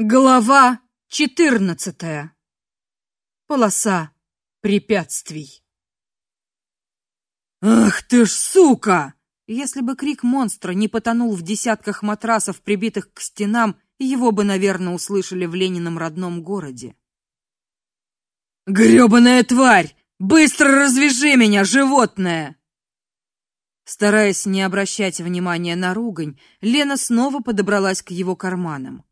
Глава четырнадцатая. Полоса препятствий. Ах ты ж сука! Если бы крик монстра не потонул в десятках матрасов, прибитых к стенам, его бы, наверное, услышали в Ленином родном городе. Грёбаная тварь! Быстро развяжи меня, животное! Стараясь не обращать внимания на ругань, Лена снова подобралась к его карманам.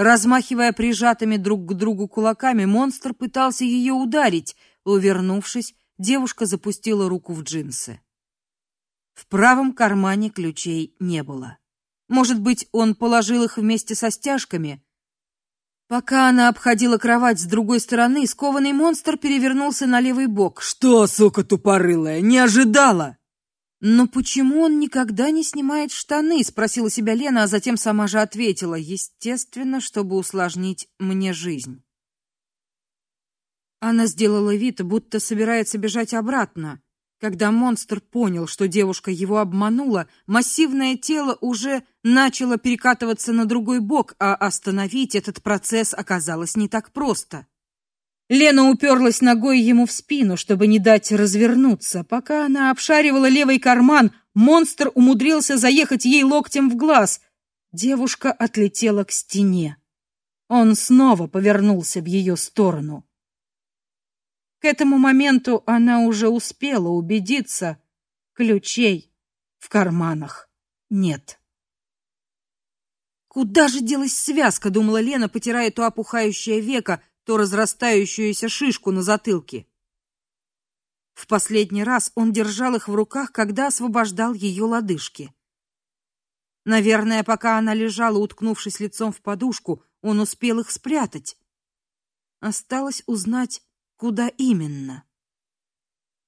Размахивая прижатыми друг к другу кулаками, монстр пытался ее ударить. Увернувшись, девушка запустила руку в джинсы. В правом кармане ключей не было. Может быть, он положил их вместе со стяжками? Пока она обходила кровать с другой стороны, скованный монстр перевернулся на левый бок. Что, сука тупорылая, не ожидала? Но почему он никогда не снимает штаны, спросила себя Лена, а затем сама же ответила: естественно, чтобы усложнить мне жизнь. Она сделала вид, будто собирается бежать обратно. Когда монстр понял, что девушка его обманула, массивное тело уже начало перекатываться на другой бок, а остановить этот процесс оказалось не так просто. Лена уперлась ногой ему в спину, чтобы не дать развернуться. Пока она обшаривала левый карман, монстр умудрился заехать ей локтем в глаз. Девушка отлетела к стене. Он снова повернулся в ее сторону. К этому моменту она уже успела убедиться, ключей в карманах нет. Куда же делась связка, думала Лена, потирая то опухающее веко, то разрастающуюся шишку на затылке. В последний раз он держал их в руках, когда освобождал ее лодыжки. Наверное, пока она лежала, уткнувшись лицом в подушку, он успел их спрятать. Осталось узнать, куда именно.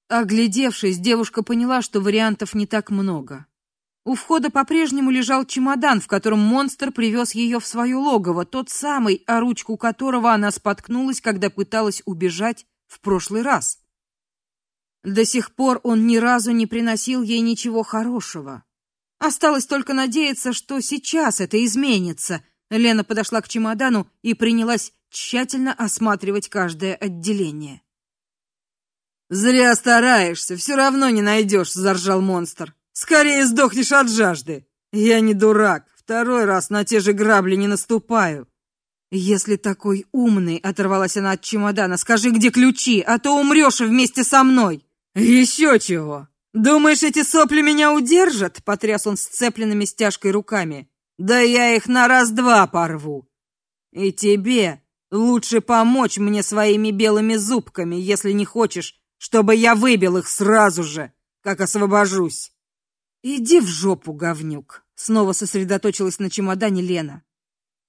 Оглядевшись, девушка поняла, что вариантов не так много. У входа по-прежнему лежал чемодан, в котором монстр привез ее в свое логово, тот самый, о ручку которого она споткнулась, когда пыталась убежать в прошлый раз. До сих пор он ни разу не приносил ей ничего хорошего. Осталось только надеяться, что сейчас это изменится. Лена подошла к чемодану и принялась тщательно осматривать каждое отделение. Зря стараешься, все равно не найдешь», — заржал монстр. Скорее сдохнешь от жажды. Я не дурак, второй раз на те же грабли не наступаю. Если такой умный, оторвалась она от чемодана, скажи, где ключи, а то умрешь вместе со мной. Еще чего? Думаешь, эти сопли меня удержат? Потряс он сцепленными стяжкой руками. Да я их на раз-два порву. И тебе лучше помочь мне своими белыми зубками, если не хочешь, чтобы я выбил их сразу же, как освобожусь. Иди в жопу, говнюк. Снова сосредоточилась на чемодане Лена.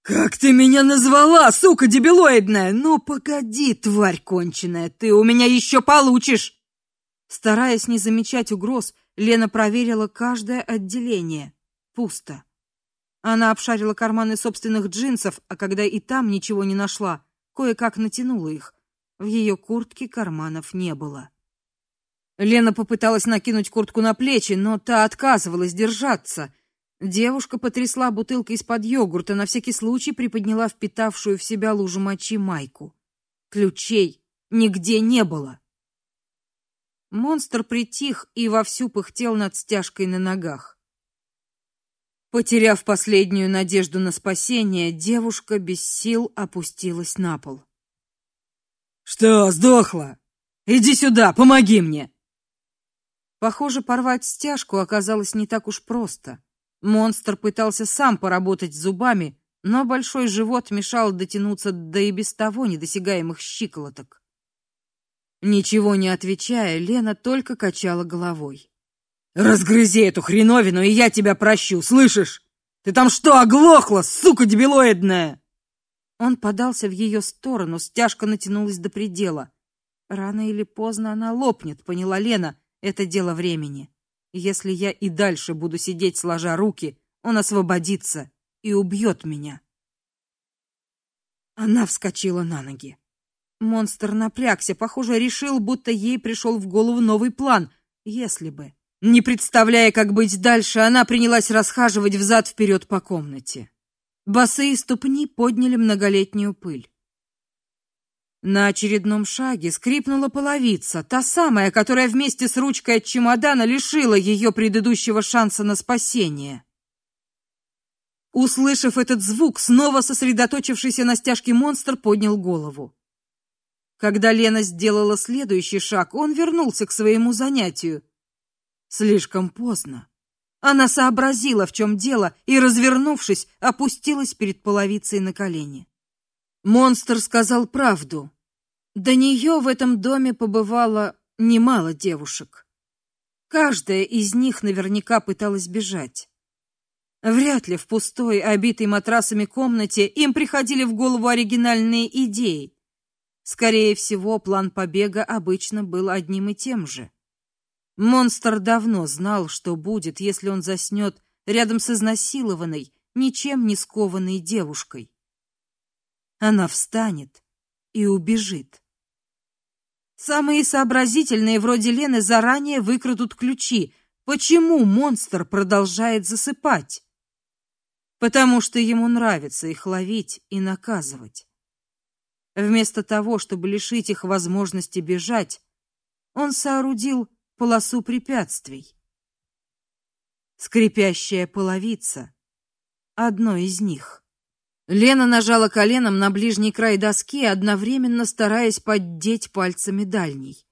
Как ты меня назвала, сука дебилоидная? Ну погоди, тварь конченая, ты у меня еще получишь. Стараясь не замечать угроз, Лена проверила каждое отделение. Пусто. Она обшарила карманы собственных джинсов, а когда и там ничего не нашла, кое-как натянула их. В ее куртке карманов не было. Лена попыталась накинуть куртку на плечи, но та отказывалась держаться. Девушка потрясла бутылкой из-под йогурта, на всякий случай приподняла впитавшую в себя лужу мочи майку. Ключей нигде не было. Монстр притих и вовсю пыхтел над стяжкой на ногах. Потеряв последнюю надежду на спасение, девушка без сил опустилась на пол. Что, сдохла? Иди сюда, помоги мне. Похоже, порвать стяжку оказалось не так уж просто. Монстр пытался сам поработать зубами, но большой живот мешал дотянуться до и без того недосягаемых щиколоток. Ничего не отвечая, Лена только качала головой. Разгрызи эту хреновину, и я тебя прощу, слышишь? Ты там что, оглохла, сука дебилоидная? Он подался в ее сторону, стяжка натянулась до предела. Рано или поздно она лопнет, поняла Лена это дело времени. Если я и дальше буду сидеть сложа руки, он освободится и убьет меня. Она вскочила на ноги. Монстр напрягся, похоже, решил, будто ей пришел в голову новый план. Если бы, не представляя, как быть дальше, она принялась расхаживать взад вперед по комнате. Босые ступни подняли многолетнюю пыль. На очередном шаге скрипнула половица, та самая, которая вместе с ручкой от чемодана лишила ее предыдущего шанса на спасение. Услышав этот звук, снова сосредоточившийся на стяжке монстр поднял голову. Когда Лена сделала следующий шаг, он вернулся к своему занятию. Слишком поздно. Она сообразила, в чем дело, и, развернувшись, опустилась перед половицей на колени. Монстр сказал правду. До нее в этом доме побывало немало девушек. Каждая из них наверняка пыталась бежать. Вряд ли в пустой, обитой матрасами комнате им приходили в голову оригинальные идеи. Скорее всего, план побега обычно был одним и тем же. Монстр давно знал, что будет, если он заснет рядом с изнасилованной, ничем не скованной девушкой. Она встанет и убежит. Самые сообразительные вроде Лены заранее выкрадут ключи. Почему монстр продолжает засыпать? Потому что ему нравится их ловить и наказывать. Вместо того, чтобы лишить их возможности бежать, он соорудил полосу препятствий. Скрипящая половица одно из них. Лена нажала коленом на ближний край доски, одновременно стараясь поддеть пальцами дальний.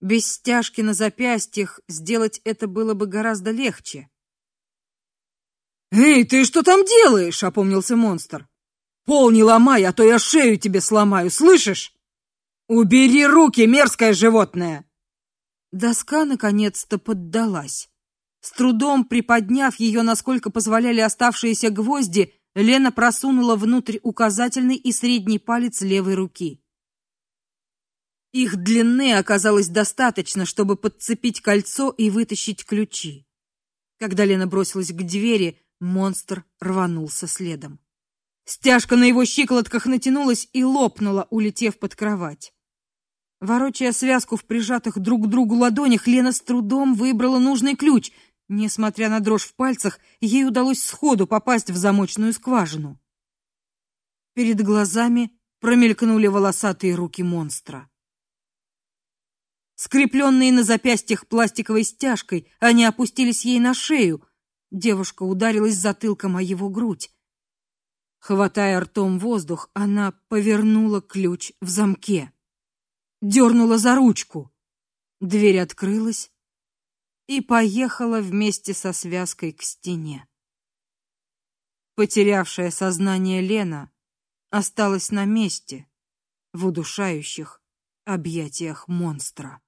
Без стяжки на запястьях сделать это было бы гораздо легче. "Эй, ты что там делаешь?" опомнился монстр. Пол не ломай, а то я шею тебе сломаю, слышишь? Убери руки, мерзкое животное. Доска наконец-то поддалась. С трудом приподняв ее, насколько позволяли оставшиеся гвозди, Лена просунула внутрь указательный и средний палец левой руки. Их длины оказалось достаточно, чтобы подцепить кольцо и вытащить ключи. Когда Лена бросилась к двери, монстр рванулся следом. Стяжка на его щиколотках натянулась и лопнула, улетев под кровать. Ворочая связку в прижатых друг к другу ладонях, Лена с трудом выбрала нужный ключ. Несмотря на дрожь в пальцах, ей удалось сходу попасть в замочную скважину. Перед глазами промелькнули волосатые руки монстра. Скрепленные на запястьях пластиковой стяжкой, они опустились ей на шею. Девушка ударилась затылком о его грудь. Хватая ртом воздух, она повернула ключ в замке. дернула за ручку. Дверь открылась и поехала вместе со связкой к стене. Потерявшая сознание Лена осталась на месте в удушающих объятиях монстра.